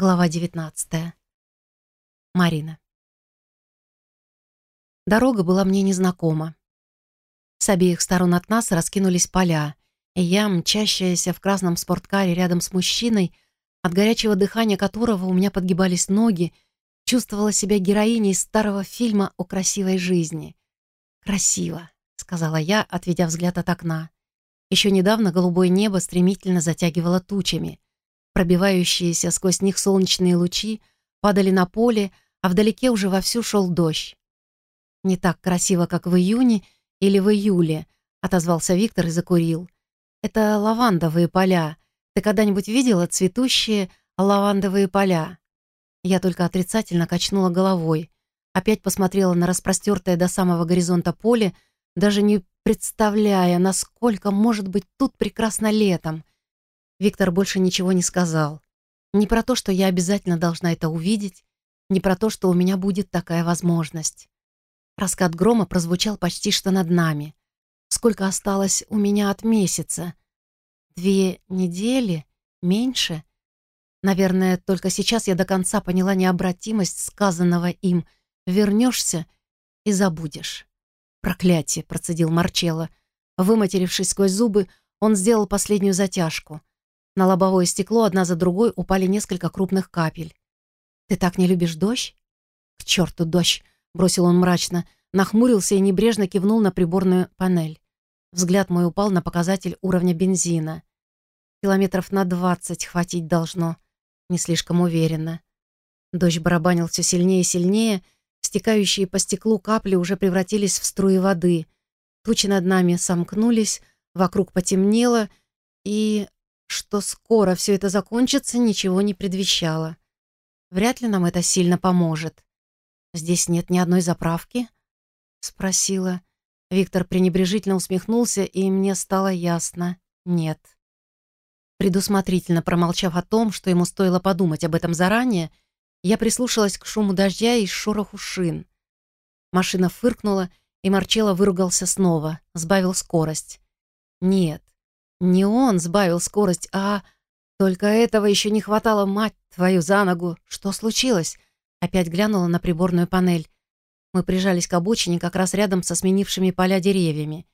Глава 19. Марина. Дорога была мне незнакома. С обеих сторон от нас раскинулись поля, и я, мчащаяся в красном спорткаре рядом с мужчиной, от горячего дыхания которого у меня подгибались ноги, чувствовала себя героиней старого фильма о красивой жизни. «Красиво», — сказала я, отведя взгляд от окна. Еще недавно голубое небо стремительно затягивало тучами — Пробивающиеся сквозь них солнечные лучи падали на поле, а вдалеке уже вовсю шел дождь. «Не так красиво, как в июне или в июле», — отозвался Виктор и закурил. «Это лавандовые поля. Ты когда-нибудь видела цветущие лавандовые поля?» Я только отрицательно качнула головой. Опять посмотрела на распростертое до самого горизонта поле, даже не представляя, насколько может быть тут прекрасно летом. Виктор больше ничего не сказал. Не про то, что я обязательно должна это увидеть, не про то, что у меня будет такая возможность. Раскат грома прозвучал почти что над нами. Сколько осталось у меня от месяца? Две недели? Меньше? Наверное, только сейчас я до конца поняла необратимость сказанного им. Вернешься и забудешь. «Проклятие!» — процедил Марчелло. Выматерившись сквозь зубы, он сделал последнюю затяжку. На лобовое стекло одна за другой упали несколько крупных капель. «Ты так не любишь дождь?» «К черту дождь!» — бросил он мрачно, нахмурился и небрежно кивнул на приборную панель. Взгляд мой упал на показатель уровня бензина. Километров на двадцать хватить должно. Не слишком уверенно. Дождь барабанил все сильнее и сильнее, стекающие по стеклу капли уже превратились в струи воды. Тучи над нами сомкнулись, вокруг потемнело, и что скоро все это закончится, ничего не предвещало. Вряд ли нам это сильно поможет. «Здесь нет ни одной заправки?» — спросила. Виктор пренебрежительно усмехнулся, и мне стало ясно — нет. Предусмотрительно промолчав о том, что ему стоило подумать об этом заранее, я прислушалась к шуму дождя и шороху шин. Машина фыркнула, и Марчелло выругался снова, сбавил скорость. Нет, не он сбавил скорость, а... Только этого еще не хватало, мать твою, за ногу. Что случилось? Опять глянула на приборную панель. Мы прижались к обочине как раз рядом со сменившими поля деревьями.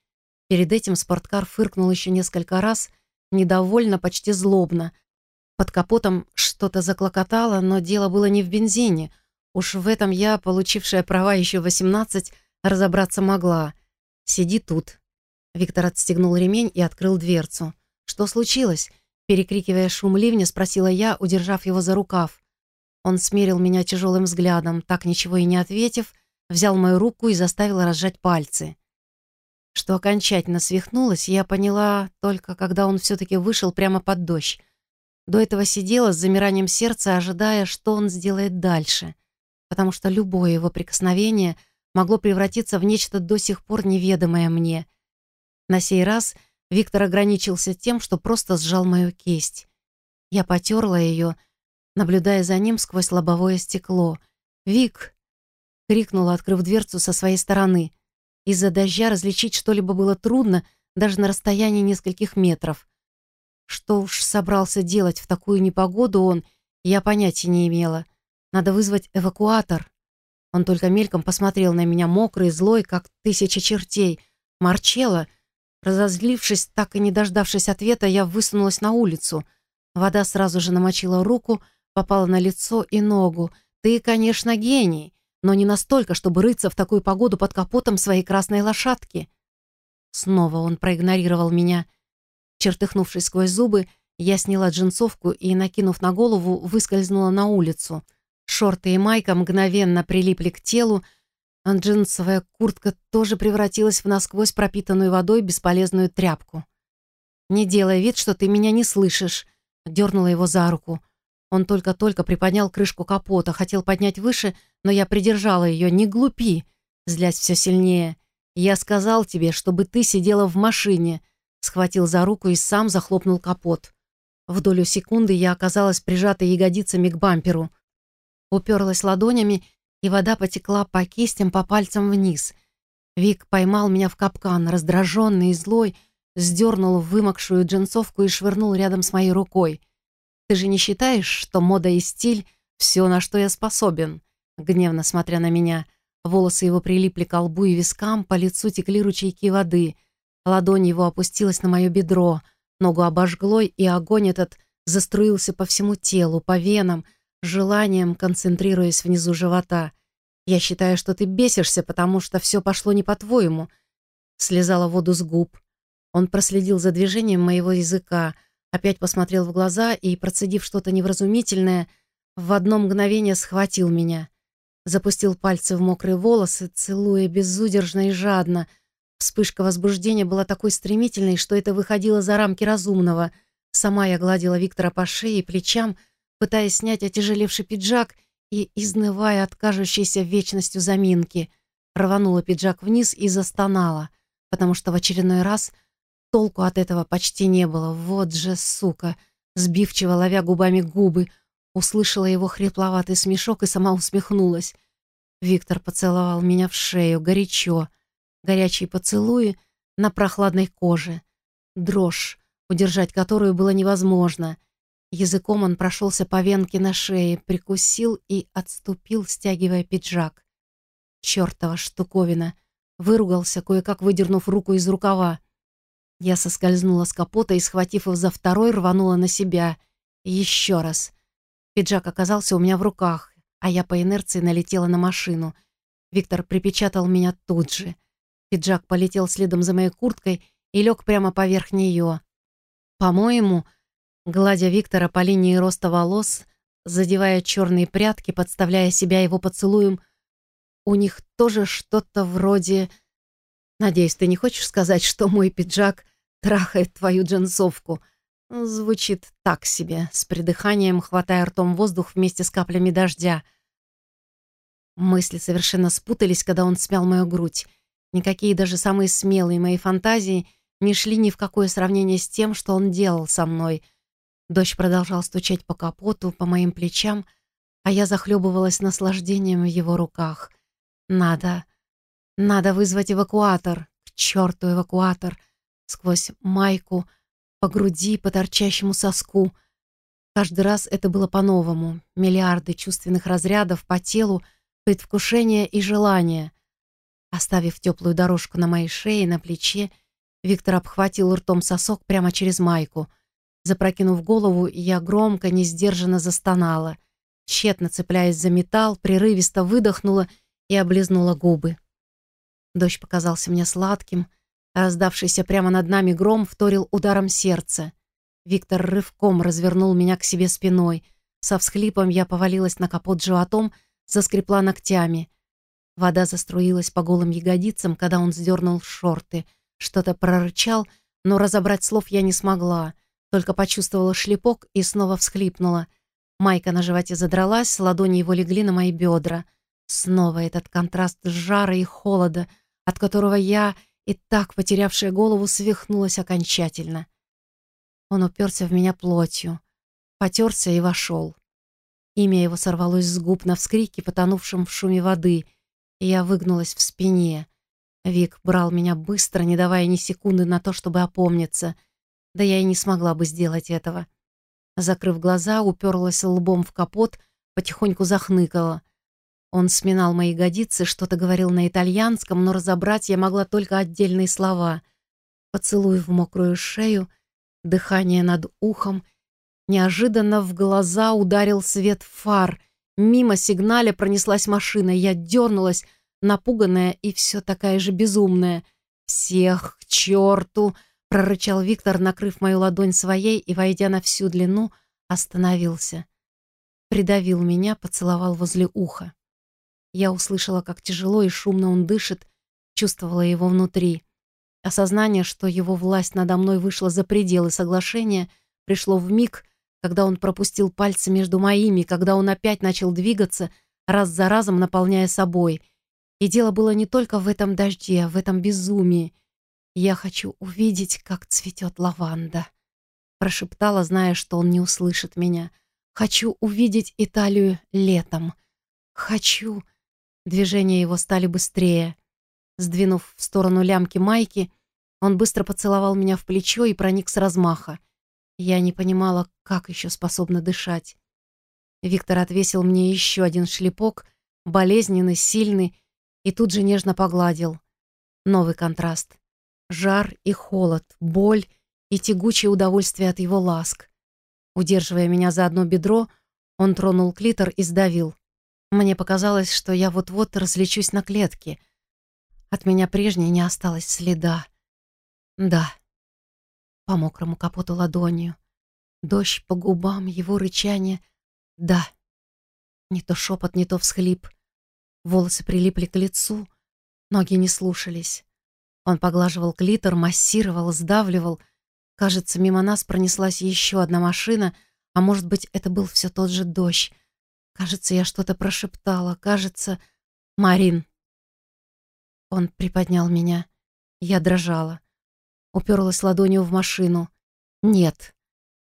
Перед этим спорткар фыркнул еще несколько раз, недовольно, почти злобно. Под капотом что-то заклокотало, но дело было не в бензине. Уж в этом я, получившая права еще 18, разобраться могла. «Сиди тут», Виктор отстегнул ремень и открыл дверцу. «Что случилось?» Перекрикивая шум ливня, спросила я, удержав его за рукав. Он смерил меня тяжелым взглядом, так ничего и не ответив, взял мою руку и заставил разжать пальцы. Что окончательно свихнулась, я поняла только, когда он все-таки вышел прямо под дождь. До этого сидела с замиранием сердца, ожидая, что он сделает дальше, потому что любое его прикосновение могло превратиться в нечто до сих пор неведомое мне — на сей раз Виктор ограничился тем, что просто сжал мою кисть. Я потерла ее, наблюдая за ним сквозь лобовое стекло. «Вик!» — крикнула, открыв дверцу со своей стороны. Из-за дождя различить что-либо было трудно, даже на расстоянии нескольких метров. Что уж собрался делать в такую непогоду он, я понятия не имела. Надо вызвать эвакуатор. Он только мельком посмотрел на меня, мокрый, злой, как тысяча чертей. Марчелло — Разозлившись, так и не дождавшись ответа, я высунулась на улицу. Вода сразу же намочила руку, попала на лицо и ногу. «Ты, конечно, гений, но не настолько, чтобы рыться в такую погоду под капотом своей красной лошадки». Снова он проигнорировал меня. Чертыхнувшись сквозь зубы, я сняла джинсовку и, накинув на голову, выскользнула на улицу. Шорты и майка мгновенно прилипли к телу, а джинсовая куртка тоже превратилась в насквозь пропитанную водой бесполезную тряпку. «Не делай вид, что ты меня не слышишь», — дернула его за руку. Он только-только приподнял крышку капота, хотел поднять выше, но я придержала ее. «Не глупи!» — злясь все сильнее. «Я сказал тебе, чтобы ты сидела в машине», — схватил за руку и сам захлопнул капот. В долю секунды я оказалась прижатой ягодицами к бамперу. Уперлась ладонями и вода потекла по кистям, по пальцам вниз. Вик поймал меня в капкан, раздраженный и злой, сдернул вымокшую джинсовку и швырнул рядом с моей рукой. Ты же не считаешь, что мода и стиль — все, на что я способен?» Гневно смотря на меня, волосы его прилипли к лбу и вискам, по лицу текли ручейки воды. Ладонь его опустилась на мое бедро, ногу обожгло, и огонь этот заструился по всему телу, по венам, желанием концентрируясь внизу живота. «Я считаю, что ты бесишься, потому что все пошло не по-твоему», слезала воду с губ. Он проследил за движением моего языка, опять посмотрел в глаза и, процедив что-то невразумительное, в одно мгновение схватил меня. Запустил пальцы в мокрые волосы, целуя безудержно и жадно. Вспышка возбуждения была такой стремительной, что это выходило за рамки разумного. Сама я гладила Виктора по шее и плечам, пытаясь снять отяжелевший пиджак и, изнывая от кажущейся вечностью заминки, рванула пиджак вниз и застонала, потому что в очередной раз толку от этого почти не было. Вот же, сука! Сбивчиво ловя губами губы, услышала его хрипловатый смешок и сама усмехнулась. Виктор поцеловал меня в шею, горячо, горячие поцелуи на прохладной коже. Дрожь, удержать которую было невозможно — Языком он прошелся по венке на шее, прикусил и отступил, стягивая пиджак. Чёртова штуковина! Выругался, кое-как выдернув руку из рукава. Я соскользнула с капота и, схватив его за второй, рванула на себя. Еще раз. Пиджак оказался у меня в руках, а я по инерции налетела на машину. Виктор припечатал меня тут же. Пиджак полетел следом за моей курткой и лег прямо поверх нее. По-моему, Гладя Виктора по линии роста волос, задевая черные прятки, подставляя себя его поцелуем, у них тоже что-то вроде... Надеюсь, ты не хочешь сказать, что мой пиджак трахает твою джинсовку? Звучит так себе, с придыханием, хватая ртом воздух вместе с каплями дождя. Мысли совершенно спутались, когда он смял мою грудь. Никакие даже самые смелые мои фантазии не шли ни в какое сравнение с тем, что он делал со мной — Дождь продолжал стучать по капоту, по моим плечам, а я захлебывалась наслаждением в его руках. Надо, надо вызвать эвакуатор, к черту эвакуатор, сквозь майку, по груди, по торчащему соску. Каждый раз это было по-новому. Миллиарды чувственных разрядов по телу, предвкушение и желание. Оставив теплую дорожку на моей шее, на плече, Виктор обхватил ртом сосок прямо через майку — Запрокинув голову, я громко, несдержанно застонала. Тщетно цепляясь за металл, прерывисто выдохнула и облизнула губы. Дождь показался мне сладким, раздавшийся прямо над нами гром вторил ударом сердца. Виктор рывком развернул меня к себе спиной. Со всхлипом я повалилась на капот животом, заскрепла ногтями. Вода заструилась по голым ягодицам, когда он сдернул шорты. Что-то прорычал, но разобрать слов я не смогла — только почувствовала шлепок и снова всхлипнула. Майка на животе задралась, ладони его легли на мои бедра. Снова этот контраст жара и холода, от которого я, и так потерявшая голову, свихнулась окончательно. Он уперся в меня плотью, потерся и вошел. Имя его сорвалось с губ на вскрике, потонувшем в шуме воды, и я выгнулась в спине. Вик брал меня быстро, не давая ни секунды на то, чтобы опомниться — да я и не смогла бы сделать этого. Закрыв глаза, уперлась лбом в капот, потихоньку захныкала. Он сминал мои ягодицы, что-то говорил на итальянском, но разобрать я могла только отдельные слова. Поцелуй в мокрую шею, дыхание над ухом. Неожиданно в глаза ударил свет фар. Мимо сигналя пронеслась машина. Я дернулась, напуганная и все такая же безумная. «Всех к черту!» Прорычал Виктор, накрыв мою ладонь своей и, войдя на всю длину, остановился. Придавил меня, поцеловал возле уха. Я услышала, как тяжело и шумно он дышит, чувствовала его внутри. Осознание, что его власть надо мной вышла за пределы соглашения, пришло в миг, когда он пропустил пальцы между моими, когда он опять начал двигаться, раз за разом наполняя собой. И дело было не только в этом дожде, в этом безумии. «Я хочу увидеть, как цветет лаванда», — прошептала, зная, что он не услышит меня. «Хочу увидеть Италию летом. Хочу...» Движения его стали быстрее. Сдвинув в сторону лямки майки, он быстро поцеловал меня в плечо и проник с размаха. Я не понимала, как еще способна дышать. Виктор отвесил мне еще один шлепок, болезненный, сильный, и тут же нежно погладил. Новый контраст. Жар и холод, боль и тягучее удовольствие от его ласк. Удерживая меня за одно бедро, он тронул клитор и сдавил. Мне показалось, что я вот-вот разлечусь на клетке. От меня прежней не осталось следа. Да. По мокрому капоту ладонью. Дождь по губам, его рычание. Да. Не то шепот, не то всхлип. Волосы прилипли к лицу, ноги не слушались. Он поглаживал клитор, массировал, сдавливал. Кажется, мимо нас пронеслась еще одна машина, а может быть, это был все тот же дождь. Кажется, я что-то прошептала. Кажется, Марин. Он приподнял меня. Я дрожала. Уперлась ладонью в машину. Нет.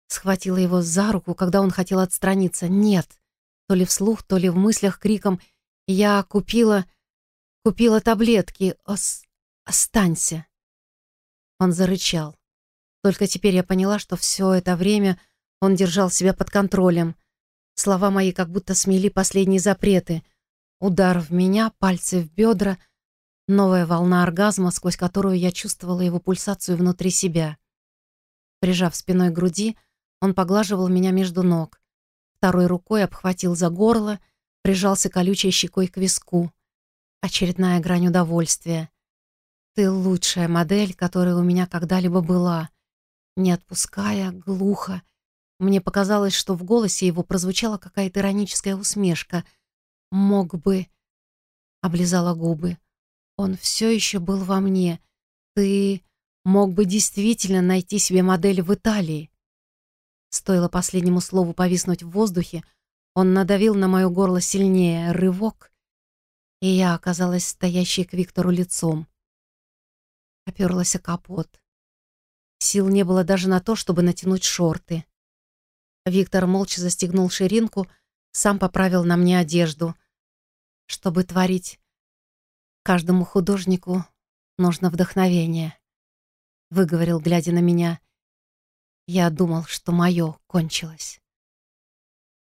Схватила его за руку, когда он хотел отстраниться. Нет. То ли вслух, то ли в мыслях криком «Я купила... купила таблетки. Ос... Останься!» Он зарычал. Только теперь я поняла, что все это время он держал себя под контролем. Слова мои как будто смели последние запреты. Удар в меня, пальцы в бедра, новая волна оргазма, сквозь которую я чувствовала его пульсацию внутри себя. Прижав спиной к груди, он поглаживал меня между ног. Второй рукой обхватил за горло, прижался колючей щекой к виску. Очередная грань удовольствия. «Ты лучшая модель, которая у меня когда-либо была». Не отпуская, глухо. Мне показалось, что в голосе его прозвучала какая-то ироническая усмешка. «Мог бы...» Облизала губы. «Он все еще был во мне. Ты мог бы действительно найти себе модель в Италии». Стоило последнему слову повиснуть в воздухе, он надавил на мое горло сильнее, рывок, и я оказалась стоящей к Виктору лицом. Оперлась о капот. Сил не было даже на то, чтобы натянуть шорты. Виктор молча застегнул ширинку, сам поправил на мне одежду. Чтобы творить, каждому художнику нужно вдохновение, выговорил, глядя на меня. Я думал, что мое кончилось.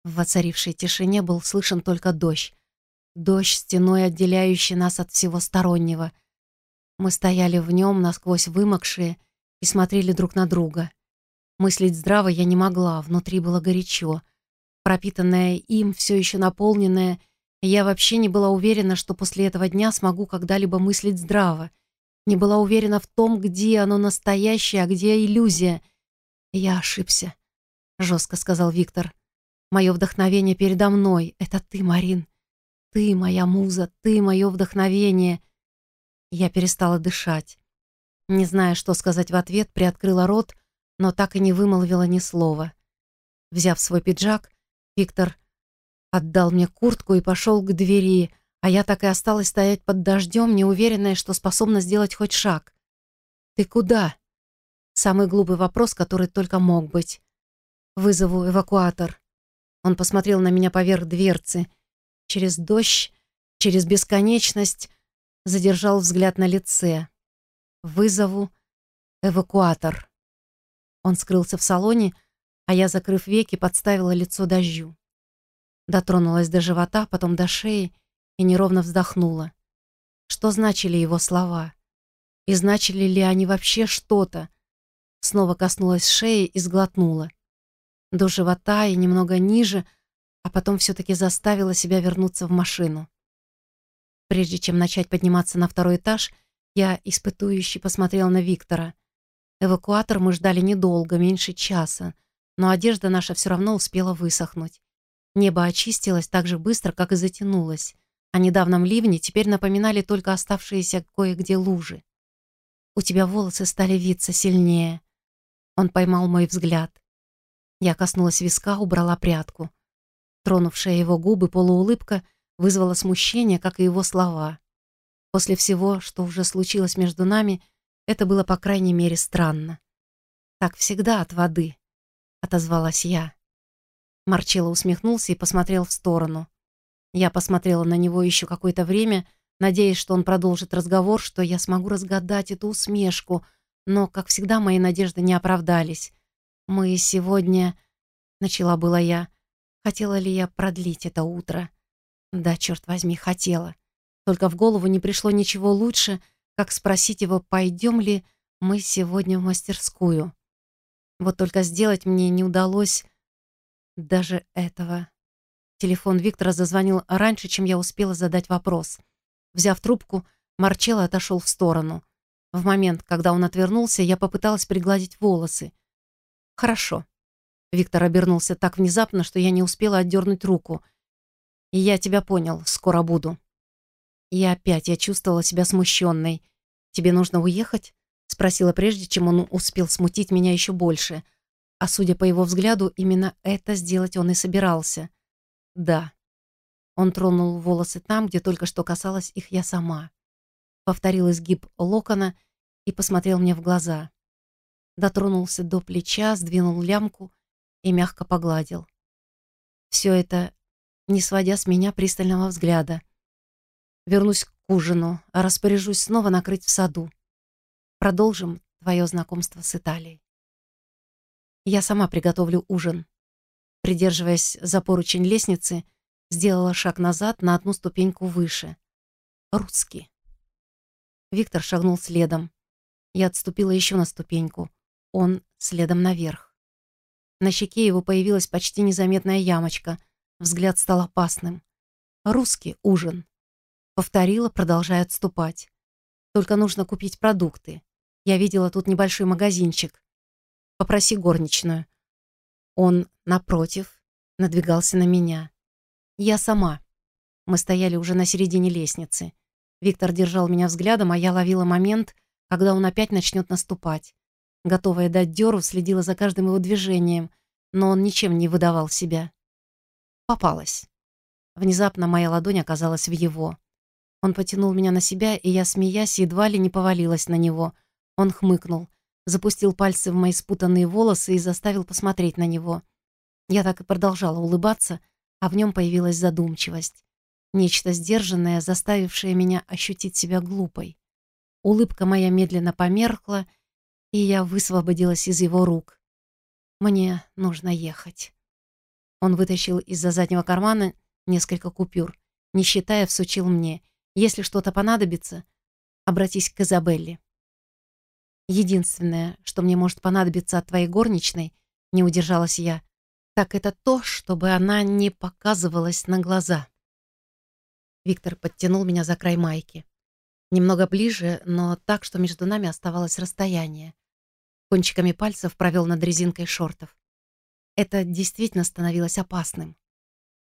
В воцарившей тишине был слышен только дождь. Дождь, стеной отделяющий нас от всего стороннего. Мы стояли в нем, насквозь вымокшие, и смотрели друг на друга. Мыслить здраво я не могла, внутри было горячо. Пропитанная им, все еще наполненная, я вообще не была уверена, что после этого дня смогу когда-либо мыслить здраво. Не была уверена в том, где оно настоящее, а где иллюзия. «Я ошибся», — жестко сказал Виктор. Мое вдохновение передо мной — это ты, Марин. Ты моя муза, ты мое вдохновение. Я перестала дышать. Не зная, что сказать в ответ, приоткрыла рот, но так и не вымолвила ни слова. Взяв свой пиджак, Виктор отдал мне куртку и пошел к двери, а я так и осталась стоять под дождем, неуверенная, что способна сделать хоть шаг. «Ты куда?» Самый глупый вопрос, который только мог быть. «Вызову эвакуатор». Он посмотрел на меня поверх дверцы. Через дождь, через бесконечность задержал взгляд на лице. «Вызову эвакуатор». Он скрылся в салоне, а я, закрыв веки, подставила лицо дождю. Дотронулась до живота, потом до шеи и неровно вздохнула. Что значили его слова? И значили ли они вообще что-то? Снова коснулась шеи и сглотнула до живота и немного ниже, а потом все-таки заставила себя вернуться в машину. Прежде чем начать подниматься на второй этаж, я испытующе посмотрела на Виктора. Эвакуатор мы ждали недолго, меньше часа, но одежда наша все равно успела высохнуть. Небо очистилось так же быстро, как и затянулось. О недавнем ливне теперь напоминали только оставшиеся кое-где лужи. «У тебя волосы стали виться сильнее». Он поймал мой взгляд. Я коснулась виска, убрала прядку. Тронувшая его губы полуулыбка вызвала смущение, как и его слова. После всего, что уже случилось между нами, это было, по крайней мере, странно. «Так всегда от воды», — отозвалась я. Марчелло усмехнулся и посмотрел в сторону. Я посмотрела на него еще какое-то время, надеясь, что он продолжит разговор, что я смогу разгадать эту усмешку, но, как всегда, мои надежды не оправдались. «Мы сегодня...» — начала была я. Хотела ли я продлить это утро? Да, черт возьми, хотела. Только в голову не пришло ничего лучше, как спросить его, пойдем ли мы сегодня в мастерскую. Вот только сделать мне не удалось даже этого. Телефон Виктора зазвонил раньше, чем я успела задать вопрос. Взяв трубку, Марчелло отошел в сторону. В момент, когда он отвернулся, я попыталась пригладить волосы. «Хорошо». Виктор обернулся так внезапно, что я не успела отдернуть руку. «Я тебя понял, скоро буду». И опять я чувствовала себя смущенной. «Тебе нужно уехать?» — спросила прежде, чем он успел смутить меня еще больше. А судя по его взгляду, именно это сделать он и собирался. «Да». Он тронул волосы там, где только что касалась их я сама повторил изгиб локона и посмотрел мне в глаза. Дотронулся до плеча, сдвинул лямку и мягко погладил. Все это, не сводя с меня пристального взгляда. Вернусь к ужину, а распоряжусь снова накрыть в саду. Продолжим твое знакомство с Италией. Я сама приготовлю ужин. Придерживаясь за поручень лестницы, сделала шаг назад на одну ступеньку выше. Русский. Виктор шагнул следом. Я отступила еще на ступеньку. Он следом наверх. На щеке его появилась почти незаметная ямочка. Взгляд стал опасным. «Русский ужин», — повторила, продолжая отступать. «Только нужно купить продукты. Я видела тут небольшой магазинчик. Попроси горничную». Он, напротив, надвигался на меня. «Я сама». Мы стояли уже на середине лестницы. Виктор держал меня взглядом, а я ловила момент, когда он опять начнет наступать. Готовая дать дёру, следила за каждым его движением, но он ничем не выдавал себя. Попалась. Внезапно моя ладонь оказалась в его. Он потянул меня на себя, и я, смеясь, едва ли не повалилась на него. Он хмыкнул, запустил пальцы в мои спутанные волосы и заставил посмотреть на него. Я так и продолжала улыбаться, а в нем появилась задумчивость. Нечто сдержанное, заставившее меня ощутить себя глупой. Улыбка моя медленно померкла, и я высвободилась из его рук. Мне нужно ехать. Он вытащил из-за заднего кармана несколько купюр, не считая, всучил мне. Если что-то понадобится, обратись к Изабелле. Единственное, что мне может понадобиться от твоей горничной, не удержалась я, так это то, чтобы она не показывалась на глаза. Виктор подтянул меня за край майки. Немного ближе, но так, что между нами оставалось расстояние. Кончиками пальцев провел над резинкой шортов. Это действительно становилось опасным.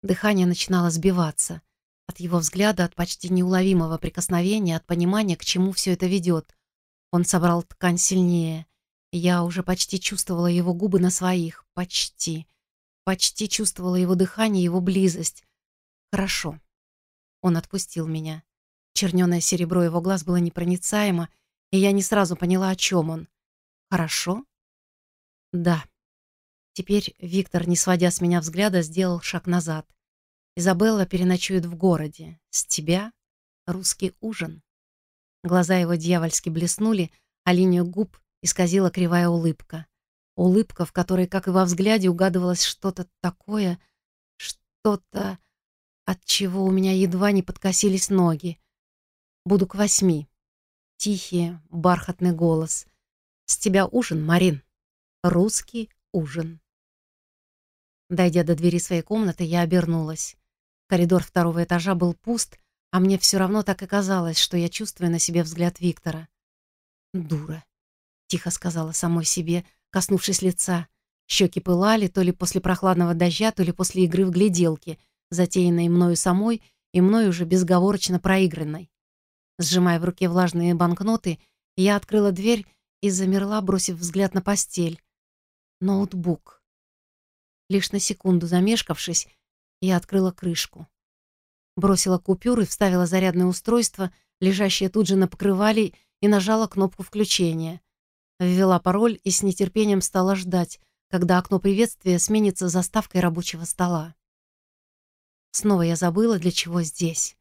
Дыхание начинало сбиваться. От его взгляда, от почти неуловимого прикосновения, от понимания, к чему все это ведет. Он собрал ткань сильнее. Я уже почти чувствовала его губы на своих. Почти. Почти чувствовала его дыхание, его близость. Хорошо. Он отпустил меня. Чернёное серебро его глаз было непроницаемо, и я не сразу поняла, о чем он. «Хорошо?» «Да». Теперь Виктор, не сводя с меня взгляда, сделал шаг назад. «Изабелла переночует в городе. С тебя русский ужин». Глаза его дьявольски блеснули, а линию губ исказила кривая улыбка. Улыбка, в которой, как и во взгляде, угадывалось что-то такое, что-то от чего у меня едва не подкосились ноги. Буду к восьми. Тихий, бархатный голос. С тебя ужин, Марин. Русский ужин. Дойдя до двери своей комнаты, я обернулась. Коридор второго этажа был пуст, а мне все равно так и казалось, что я чувствую на себе взгляд Виктора. «Дура», — тихо сказала самой себе, коснувшись лица. Щеки пылали то ли после прохладного дождя, то ли после игры в гляделки — затеянной мною самой и мною уже безговорочно проигранной. Сжимая в руке влажные банкноты, я открыла дверь и замерла, бросив взгляд на постель. Ноутбук. Лишь на секунду замешкавшись, я открыла крышку. Бросила купюры, вставила зарядное устройство, лежащее тут же на покрывале, и нажала кнопку включения. Ввела пароль и с нетерпением стала ждать, когда окно приветствия сменится заставкой рабочего стола. Снова я забыла, для чего здесь.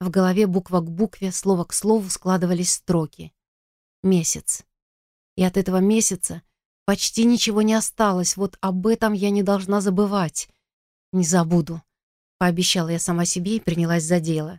В голове буква к букве, слово к слову складывались строки. Месяц. И от этого месяца почти ничего не осталось, вот об этом я не должна забывать. Не забуду, пообещала я сама себе и принялась за дело.